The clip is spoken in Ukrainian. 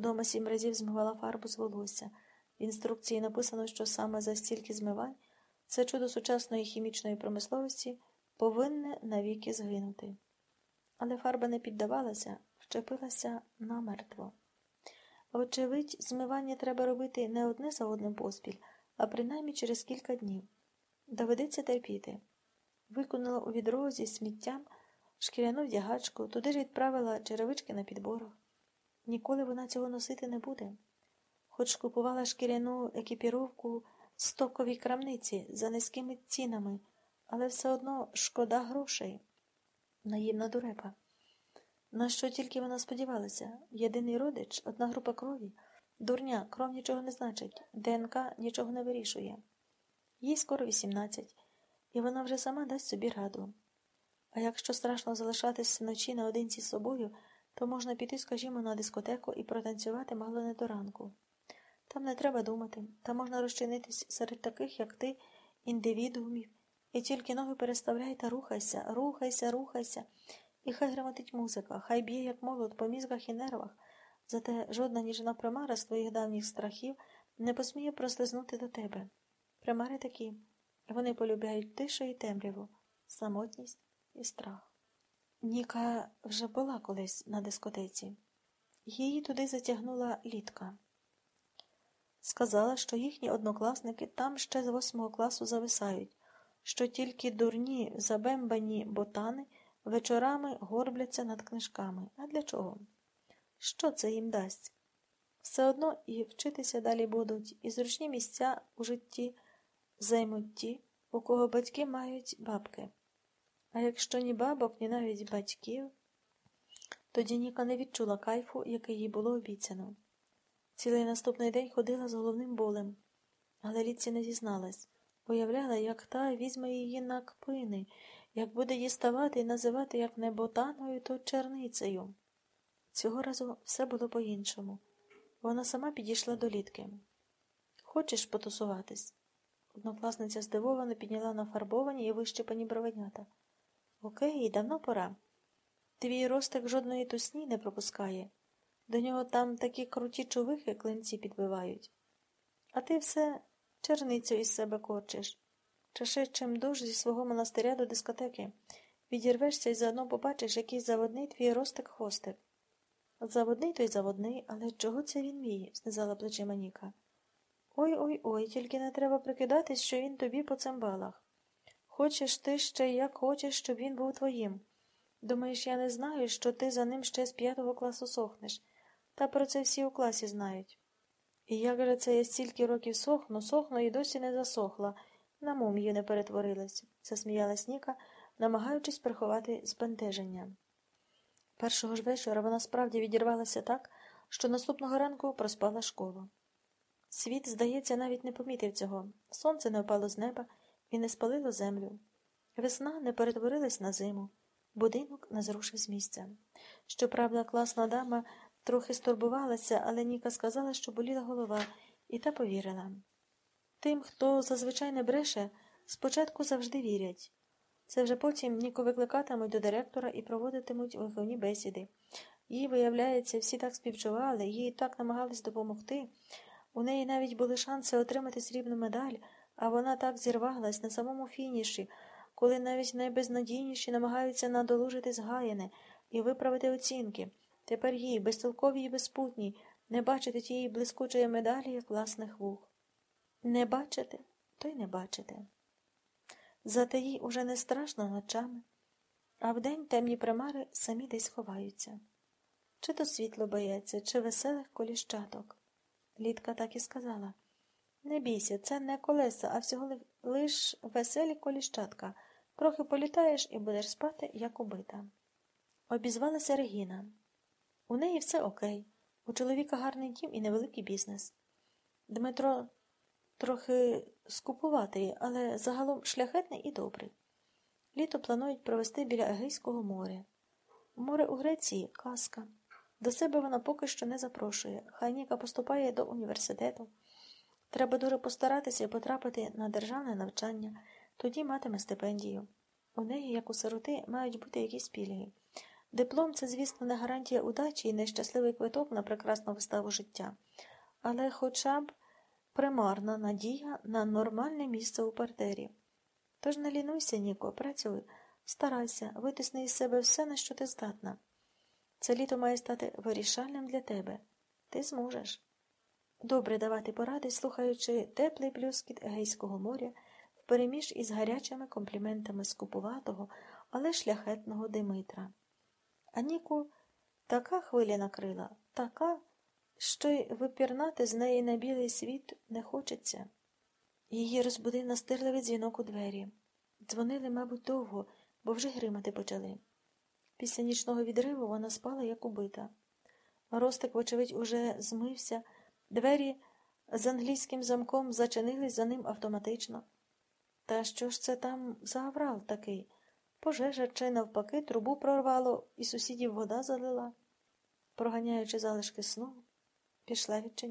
Удома сім разів змивала фарбу з волосся. В інструкції написано, що саме за стільки змивань це чудо сучасної хімічної промисловості повинне навіки згинути. Але фарба не піддавалася, вчепилася намертво. Вочевидь, змивання треба робити не одне за одним поспіль, а принаймні через кілька днів. Доведеться терпіти. Виконала у відро зі сміттям шкіряну вдягачку, туди ж відправила черевички на підборах. Ніколи вона цього носити не буде. Хоч купувала шкіряну екіпіровку в стоковій крамниці за низькими цінами, але все одно шкода грошей. Наївна дурепа. На що тільки вона сподівалася? Єдиний родич, одна група крові. Дурня, кров нічого не значить, ДНК нічого не вирішує. Їй скоро 18, і вона вже сама дасть собі раду. А якщо страшно залишатись вночі наодинці з собою, то можна піти, скажімо, на дискотеку і протанцювати мало не до ранку. Там не треба думати, там можна розчинитись серед таких, як ти, індивідуумів, і тільки ноги переставляй та рухайся, рухайся, рухайся, і хай грамотить музика, хай б'є, як молот, по мізгах і нервах, зате жодна ніжна примара з твоїх давніх страхів не посміє прослизнути до тебе. Примари такі, вони полюбляють тишу і темряву, самотність і страх. Ніка вже була колись на дискотеці. Її туди затягнула літка. Сказала, що їхні однокласники там ще з восьмого класу зависають, що тільки дурні, забембані ботани вечорами горбляться над книжками. А для чого? Що це їм дасть? Все одно і вчитися далі будуть, і зручні місця у житті займуть ті, у кого батьки мають бабки. А якщо ні бабок, ні навіть батьків, тоді Ніка не відчула кайфу, який їй було обіцяно. Цілий наступний день ходила з головним болем, але ліці не зізналась, уявляла, як та візьме її на кпини, як буде діставати і називати як не ботаною, то черницею. Цього разу все було по-іншому. Вона сама підійшла до літки. Хочеш потусуватись? Однокласниця здивовано підняла нафарбовані і вищепані бровенята. Окей, давно пора. Твій ростик жодної тусні не пропускає. До нього там такі круті чувихи клинці підбивають. А ти все черницю із себе корчиш. Чаши чим дуж зі свого монастиря до дискотеки. Відірвешся і заодно побачиш, який заводний твій ростик хвостик. Заводний той заводний, але чого це він мій? знизала плечима Ніка. Ой ой ой, тільки не треба прикидатись, що він тобі по цимбалах. Хочеш ти ще як хочеш, щоб він був твоїм. Думаєш, я не знаю, що ти за ним ще з п'ятого класу сохнеш, та про це всі у класі знають. І як же це я стільки років сохну, сохну і досі не засохла, на мумію не перетворилась, засміялась Ніка, намагаючись приховати збентеження. Першого ж вечора вона справді відірвалася так, що наступного ранку проспала школу. Світ, здається, навіть не помітив цього. Сонце не впало з неба і не спалило землю. Весна не перетворилась на зиму, будинок не зрушив з місця. Щоправда, класна дама трохи стурбувалася, але Ніка сказала, що боліла голова, і та повірила. Тим, хто зазвичай не бреше, спочатку завжди вірять. Це вже потім Ніку викликатимуть до директора і проводитимуть виховні бесіди. Їй, виявляється, всі так співчували, їй так намагались допомогти. У неї навіть були шанси отримати срібну медаль, а вона так зірвалась на самому фініші, коли навіть найбезнадійніші намагаються надолужити згаяне і виправити оцінки. Тепер їй, безтолковій і безпутній, не бачити тієї блискучої медалі, як власних вух. Не бачите, то й не бачите. Зате їй уже не страшно ночами, а вдень темні примари самі десь ховаються. Чи то світло боється, чи веселих коліщаток. Літка так і сказала не бійся, це не колеса, а всього лиш веселі коліщатка. Трохи політаєш і будеш спати, як убита. Обізвалася Регіна. У неї все окей. У чоловіка гарний дім і невеликий бізнес. Дмитро трохи скупуватий, але загалом шляхетний і добрий. Літо планують провести біля Егейського моря. Море у Греції казка. До себе вона поки що не запрошує. Хай Ніка поступає до університету. Треба дуже постаратися потрапити на державне навчання, тоді матиме стипендію. У неї, як у сироти, мають бути якісь пільги. Диплом це, звісно, не гарантія удачі і не щасливий квиток на прекрасну виставу життя, але хоча б примарна надія на нормальне місце у партері. Тож не лінуйся, Ніко, працюй, старайся, витисни із себе все, на що ти здатна. Це літо має стати вирішальним для тебе. Ти зможеш. Добре давати поради, слухаючи теплий плюскіт Егейського моря впереміж із гарячими компліментами скупуватого, але шляхетного Димитра. А Ніку така хвиля накрила, така, що й випірнати з неї на білий світ не хочеться. Її розбудив настирливий дзвінок у двері. Дзвонили, мабуть, довго, бо вже гримати почали. Після нічного відриву вона спала, як убита. Ростик, вочевидь, уже змився, двері з англійським замком зачинились за ним автоматично. Та що ж це там за аврал такий? Пожежа чи навпаки трубу прорвало і сусідів вода залила. Проганяючи залишки сну, пішла відчиняти.